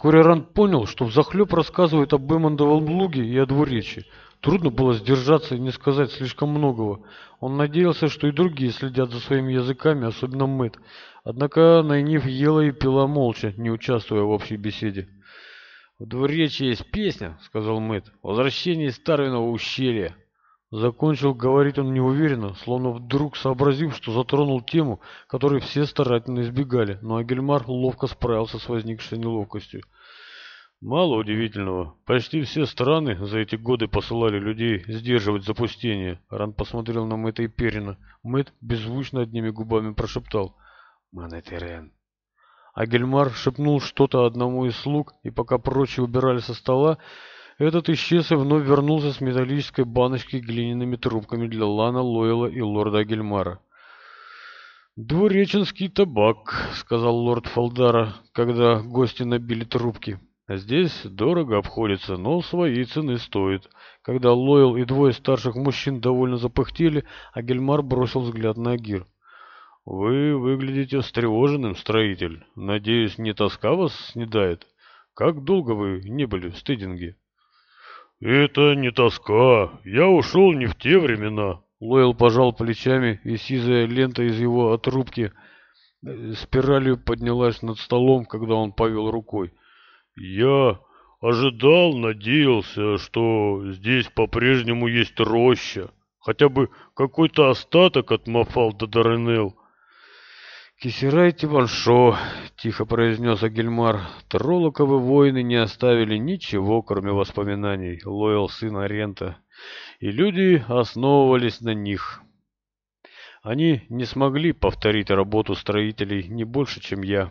Курирант понял, что взахлеб рассказывает об Эммондовом луге и о двуречи. Трудно было сдержаться и не сказать слишком многого. Он надеялся, что и другие следят за своими языками, особенно Мэтт. Однако Найниф ела и пила молча, не участвуя в общей беседе. «В двуречи есть песня», — сказал Мэтт, — «Возвращение из Тарвиного ущелья». Закончил говорить он неуверенно, словно вдруг сообразив, что затронул тему, которую все старательно избегали, но Агельмар ловко справился с возникшей неловкостью. Мало удивительного. Почти все страны за эти годы посылали людей сдерживать запустение. Ран посмотрел на Мэтта и Перина. Мэтт беззвучно одними губами прошептал «Манетерен». Агельмар шепнул что-то одному из слуг, и пока прочие убирали со стола, этот исчез и вновь вернулся с металлической баночкой глиняными трубками для Лана, Лойла и лорда Гельмара. «Двуреченский табак», — сказал лорд Фалдара, когда гости набили трубки. «Здесь дорого обходится, но своей цены стоит». Когда Лойл и двое старших мужчин довольно запыхтели, а Гельмар бросил взгляд на Агир. «Вы выглядите встревоженным, строитель. Надеюсь, не тоска вас снедает? Как долго вы не были в стыдинге?» «Это не тоска. Я ушел не в те времена». Лойл пожал плечами, и сизая лента из его отрубки э, спиралью поднялась над столом, когда он повел рукой. «Я ожидал, надеялся, что здесь по-прежнему есть роща, хотя бы какой-то остаток от Мафалда до «Кисерай Тиваншо», — тихо произнес Агельмар, — Тролоковы воины не оставили ничего, кроме воспоминаний, лоял сын Арента, и люди основывались на них. Они не смогли повторить работу строителей не больше, чем я».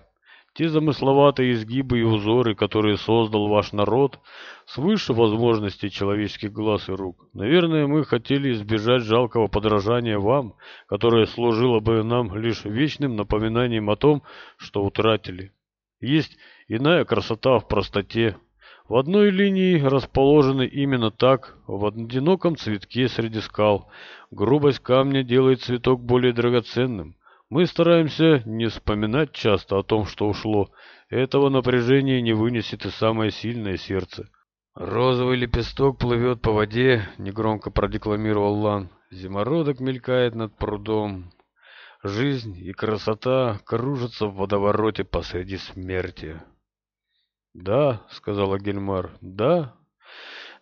Те замысловатые изгибы и узоры, которые создал ваш народ, свыше возможностей человеческих глаз и рук. Наверное, мы хотели избежать жалкого подражания вам, которое служило бы нам лишь вечным напоминанием о том, что утратили. Есть иная красота в простоте. В одной линии расположены именно так, в одиноком цветке среди скал. Грубость камня делает цветок более драгоценным. Мы стараемся не вспоминать часто о том, что ушло. Этого напряжения не вынесет и самое сильное сердце. «Розовый лепесток плывет по воде», — негромко продекламировал Лан. «Зимородок мелькает над прудом. Жизнь и красота кружатся в водовороте посреди смерти». «Да», — сказала Гельмар, — «да».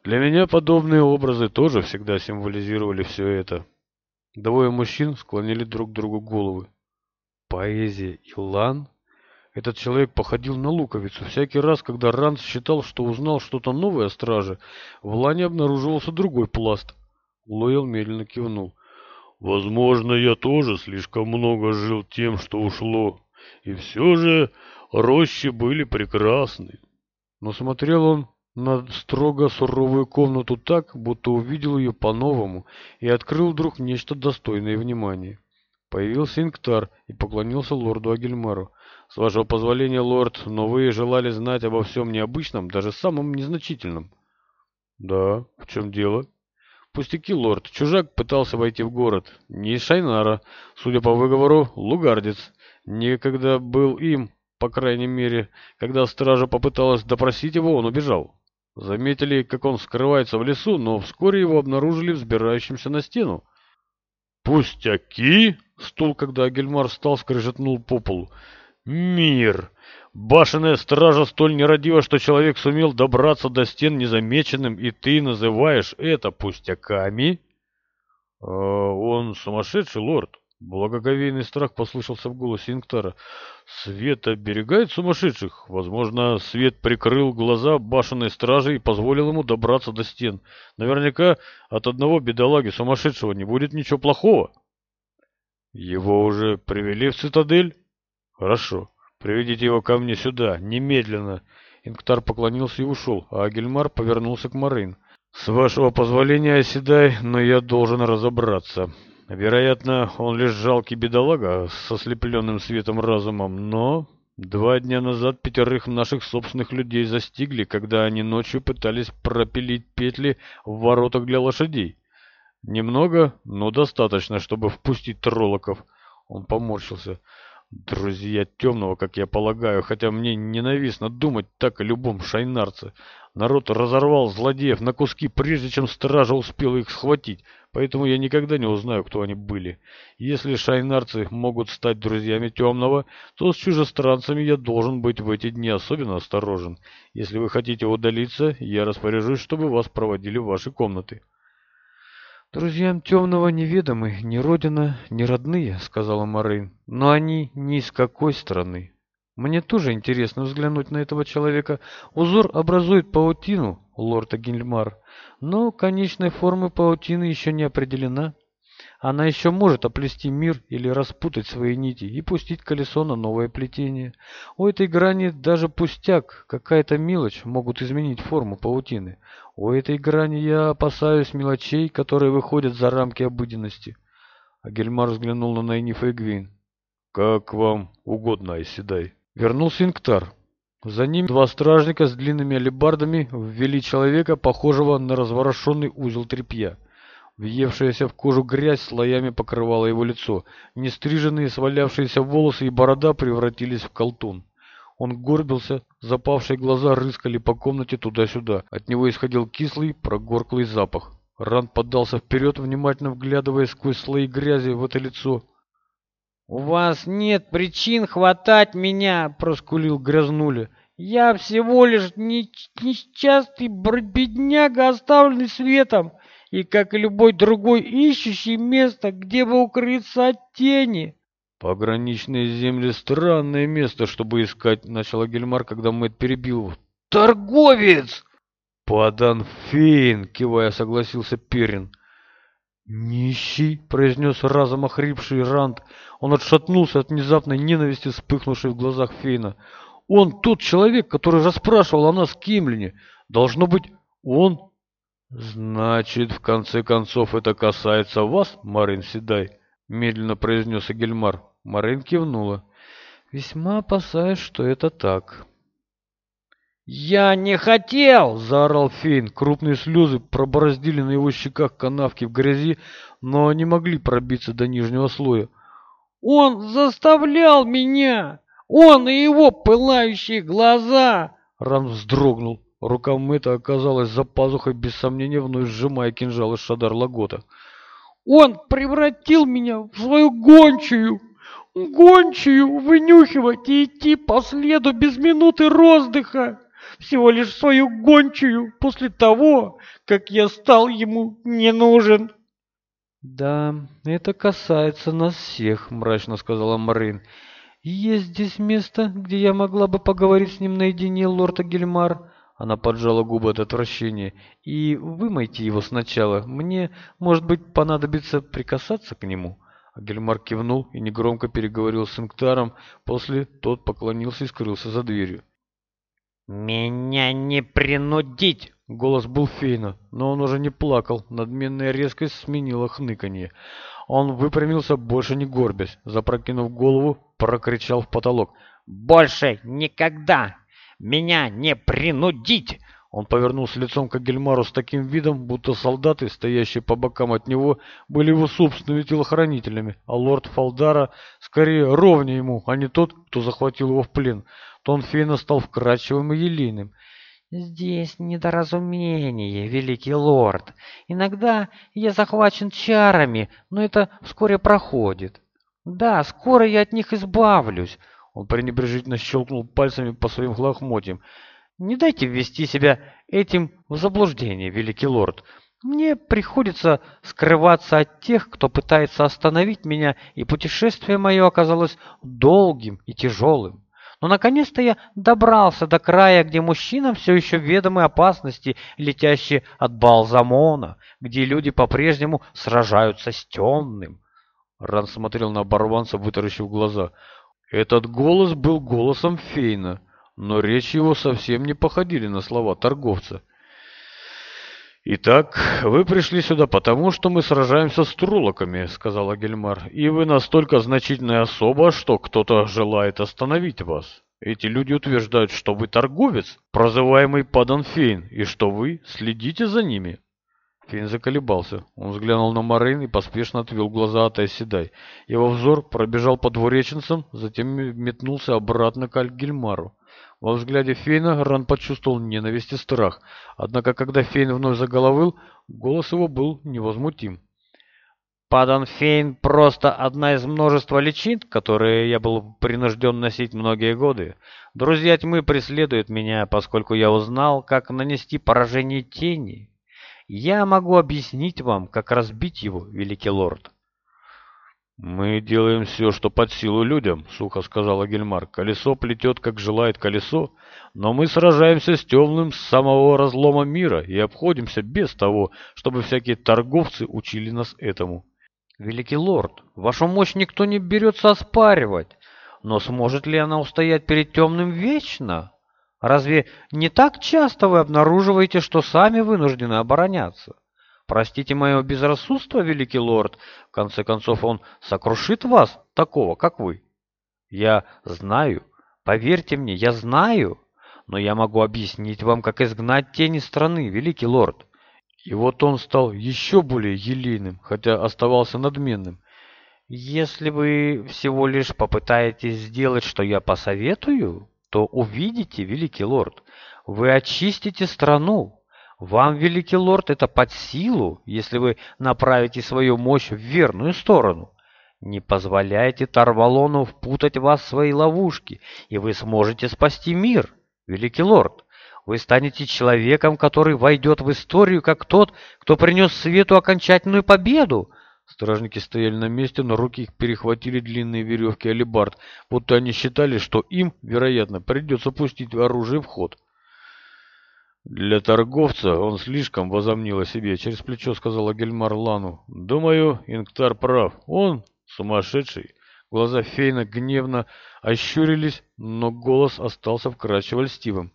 Для меня подобные образы тоже всегда символизировали все это. Двое мужчин склонили друг другу головы поэзия Илан. Этот человек походил на луковицу. Всякий раз, когда Ранс считал, что узнал что-то новое о страже, в лане обнаруживался другой пласт. Лоэл медленно кивнул. «Возможно, я тоже слишком много жил тем, что ушло. И все же рощи были прекрасны». Но смотрел он на строго суровую комнату так, будто увидел ее по-новому и открыл вдруг нечто достойное внимания. Появился Инктар и поклонился лорду Агельмару. «С вашего позволения, лорд, но вы желали знать обо всем необычном, даже самом незначительном». «Да, в чем дело?» «Пустяки, лорд. Чужак пытался войти в город. Не из Шайнара. Судя по выговору, лугардец. Некогда был им, по крайней мере. Когда стража попыталась допросить его, он убежал. Заметили, как он скрывается в лесу, но вскоре его обнаружили взбирающимся на стену». «Пустяки?» стул, когда Гельмар встал, скрежетнул по полу. «Мир!» Башенная стража столь нерадива, что человек сумел добраться до стен незамеченным, и ты называешь это пустяками? «Э, он сумасшедший, лорд. Благоговейный страх послышался в голосе Инктара. Свет оберегает сумасшедших. Возможно, свет прикрыл глаза башенной стражи и позволил ему добраться до стен. Наверняка от одного бедолаги сумасшедшего не будет ничего плохого. «Его уже привели в цитадель?» «Хорошо. Приведите его ко мне сюда, немедленно». Инктар поклонился и ушел, а Агельмар повернулся к Марин. «С вашего позволения, оседай, но я должен разобраться. Вероятно, он лишь жалкий бедолага со слепленным светом разумом, но Два дня назад пятерых наших собственных людей застигли, когда они ночью пытались пропилить петли в воротах для лошадей. Немного, но достаточно, чтобы впустить троллоков. Он поморщился. Друзья темного, как я полагаю, хотя мне ненавистно думать так о любом шайнарце. Народ разорвал злодеев на куски, прежде чем стража успела их схватить, поэтому я никогда не узнаю, кто они были. Если шайнарцы могут стать друзьями темного, то с чужестранцами я должен быть в эти дни особенно осторожен. Если вы хотите удалиться, я распоряжусь, чтобы вас проводили в ваши комнаты. «Друзьям темного неведомы ни родина, ни родные», — сказала Марин. «Но они ни из какой страны. Мне тоже интересно взглянуть на этого человека. Узор образует паутину, лорд Агильмар, но конечной формы паутины еще не определена». Она еще может оплести мир или распутать свои нити и пустить колесо на новое плетение. У этой грани даже пустяк, какая-то мелочь могут изменить форму паутины. У этой грани я опасаюсь мелочей, которые выходят за рамки обыденности. А Гельмар взглянул на Найнифа и Гвин. «Как вам угодно, Айседай». Вернулся Инктар. За ним два стражника с длинными алебардами ввели человека, похожего на разворошенный узел тряпья. Въевшаяся в кожу грязь слоями покрывала его лицо. Нестриженные свалявшиеся волосы и борода превратились в колтун. Он горбился, запавшие глаза рыскали по комнате туда-сюда. От него исходил кислый, прогорклый запах. Ран поддался вперед, внимательно вглядывая сквозь слои грязи в это лицо. «У вас нет причин хватать меня!» — проскулил грязнули. «Я всего лишь несчастный бедняга, оставленный светом!» и, как и любой другой ищущий место, где бы укрыться от тени. «Пограничные земли — странное место, чтобы искать», — начал Гельмар, когда Мэтт перебил его. «Торговец!» «Поданфейн!» — кивая согласился Перин. «Нищий!» — произнес разом охрипший Ранд. Он отшатнулся от внезапной ненависти, вспыхнувшей в глазах Фейна. «Он тот человек, который расспрашивал о нас Кимлине. Должно быть, он «Значит, в конце концов, это касается вас, Марин Седай?» — медленно произнес Гельмар. Марин кивнула. «Весьма опасаюсь, что это так». «Я не хотел!» — заорал Фейн. Крупные слезы пробороздили на его щеках канавки в грязи, но не могли пробиться до нижнего слоя. «Он заставлял меня! Он и его пылающие глаза!» Ран вздрогнул. Рука Мэтта оказалась за пазухой, без сомнения, вновь сжимая кинжал из шадар Лагота. «Он превратил меня в свою гончую! Гончую вынюхивать и идти по следу без минуты роздыха! Всего лишь свою гончую после того, как я стал ему не нужен!» «Да, это касается нас всех», — мрачно сказала Марин. «Есть здесь место, где я могла бы поговорить с ним наедине, лорд Агельмар?» Она поджала губы от отвращения. «И вымойте его сначала. Мне, может быть, понадобится прикасаться к нему». А Гельмар кивнул и негромко переговорил с Инктаром. После тот поклонился и скрылся за дверью. «Меня не принудить!» Голос был Фейна, но он уже не плакал. Надменная резкость сменила хныканье. Он выпрямился, больше не горбясь. Запрокинув голову, прокричал в потолок. «Больше никогда! Меня не принудить!» Он повернулся лицом к Гельмару с таким видом, будто солдаты, стоящие по бокам от него, были его собственными телохранителями, а лорд Фалдара скорее ровнее ему, а не тот, кто захватил его в плен. Тон Фейна стал вкрадчивым и елейным. «Здесь недоразумение, великий лорд. Иногда я захвачен чарами, но это вскоре проходит. Да, скоро я от них избавлюсь». Он пренебрежительно щелкнул пальцами по своим лохмотьям. «Не дайте ввести себя этим в заблуждение, великий лорд. Мне приходится скрываться от тех, кто пытается остановить меня, и путешествие мое оказалось долгим и тяжелым. Но наконец-то я добрался до края, где мужчинам все еще ведомы опасности, летящие от Балзамона, где люди по-прежнему сражаются с темным». Ран смотрел на оборванца, вытаращив глаза – этот голос был голосом Фейна, но речь его совсем не походили на слова торговца. «Итак, вы пришли сюда потому, что мы сражаемся с трулоками», — сказала Гельмар. «И вы настолько значительная особа, что кто-то желает остановить вас. Эти люди утверждают, что вы торговец, прозываемый Паданфейн, и что вы следите за ними». Фейн заколебался. Он взглянул на Морейн и поспешно отвел глаза от Айседай. Его взор пробежал по двуреченцам, затем метнулся обратно к Альгельмару. Во взгляде Фейна Ран почувствовал ненависть и страх. Однако, когда Фейн вновь заголовил, голос его был невозмутим. «Падан Фейн просто одна из множества личин, которые я был принужден носить многие годы. Друзья тьмы преследуют меня, поскольку я узнал, как нанести поражение тени». Я могу объяснить вам, как разбить его, великий лорд. «Мы делаем все, что под силу людям», — сухо сказала Гельмар. «Колесо плетет, как желает колесо, но мы сражаемся с темным с самого разлома мира и обходимся без того, чтобы всякие торговцы учили нас этому». «Великий лорд, вашу мощь никто не берется оспаривать, но сможет ли она устоять перед темным вечно?» Разве не так часто вы обнаруживаете, что сами вынуждены обороняться? Простите мое безрассудство, великий лорд, в конце концов он сокрушит вас, такого, как вы. Я знаю, поверьте мне, я знаю, но я могу объяснить вам, как изгнать тени страны, великий лорд. И вот он стал еще более елейным, хотя оставался надменным. «Если вы всего лишь попытаетесь сделать, что я посоветую...» то увидите, великий лорд, вы очистите страну. Вам, великий лорд, это под силу, если вы направите свою мощь в верную сторону. Не позволяйте Тарвалону впутать вас в свои ловушки, и вы сможете спасти мир, великий лорд. Вы станете человеком, который войдет в историю, как тот, кто принес свету окончательную победу, Стражники стояли на месте, но руки их перехватили длинные веревки алибард, будто они считали, что им, вероятно, придется пустить оружие в ход. «Для торговца он слишком возомнил о себе», — через плечо сказала Гельмар Лану. «Думаю, Инктар прав. Он сумасшедший». Глаза Фейна гневно ощурились, но голос остался вкрадчиво льстивым.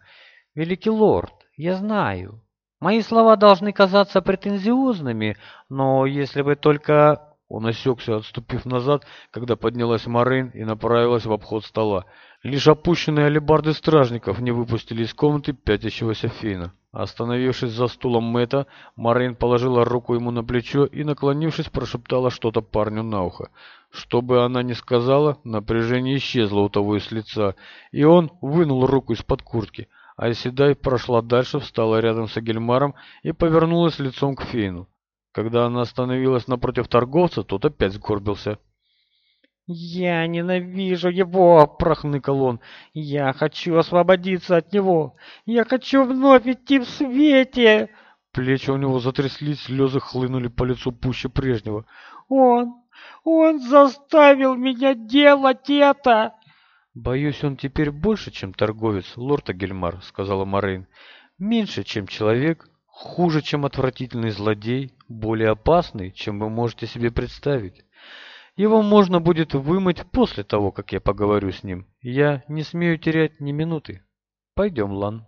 «Великий лорд, я знаю, Мои слова должны казаться претензиозными, но если бы только...» Он осекся, отступив назад, когда поднялась Марин и направилась в обход стола. Лишь опущенные алебарды стражников не выпустили из комнаты пятящегося Фейна. Остановившись за стулом Мэтта, Марин положила руку ему на плечо и, наклонившись, прошептала что-то парню на ухо. Что бы она ни сказала, напряжение исчезло у того из лица, и он вынул руку из-под куртки. Айседай прошла дальше, встала рядом с Агельмаром и повернулась лицом к Фейну. Когда она остановилась напротив торговца, тот опять сгорбился. «Я ненавижу его!» — прохныкал он. «Я хочу освободиться от него! Я хочу вновь идти в свете!» Плечи у него затряслись, слезы хлынули по лицу пуще прежнего. «Он! Он заставил меня делать это!» боюсь он теперь больше чем торговец лорд агельмар сказала морейн. Меньше чем человек хуже чем отвратительный злодей более опасный чем вы можете себе представить. Его можно будет вымыть после того как я поговорю с ним. Я не смею терять ни минуты. Пойдем лан